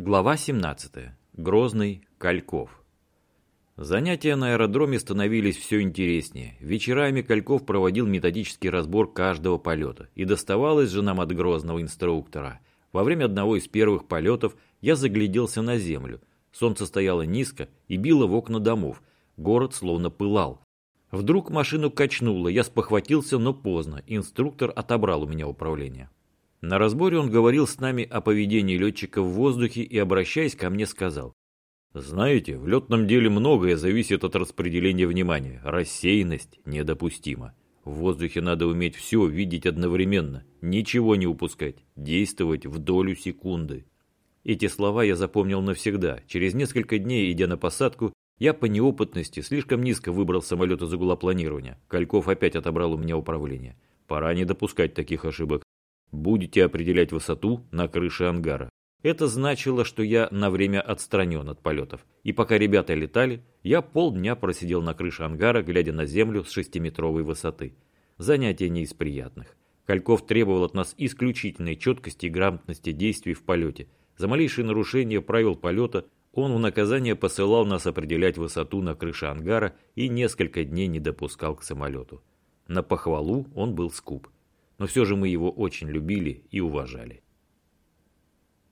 Глава 17. Грозный Кальков. Занятия на аэродроме становились все интереснее. Вечерами Кальков проводил методический разбор каждого полета. И доставалось же нам от грозного инструктора. Во время одного из первых полетов я загляделся на землю. Солнце стояло низко и било в окна домов. Город словно пылал. Вдруг машину качнуло, я спохватился, но поздно. Инструктор отобрал у меня управление. На разборе он говорил с нами о поведении летчика в воздухе и, обращаясь ко мне, сказал. «Знаете, в летном деле многое зависит от распределения внимания. Рассеянность недопустима. В воздухе надо уметь все видеть одновременно, ничего не упускать, действовать в долю секунды». Эти слова я запомнил навсегда. Через несколько дней, идя на посадку, я по неопытности слишком низко выбрал самолет из угла планирования. Кальков опять отобрал у меня управление. Пора не допускать таких ошибок. Будете определять высоту на крыше ангара. Это значило, что я на время отстранен от полетов. И пока ребята летали, я полдня просидел на крыше ангара, глядя на землю с шестиметровой высоты. Занятие не из приятных. Кальков требовал от нас исключительной четкости и грамотности действий в полете. За малейшее нарушение правил полета он в наказание посылал нас определять высоту на крыше ангара и несколько дней не допускал к самолету. На похвалу он был скуп но все же мы его очень любили и уважали.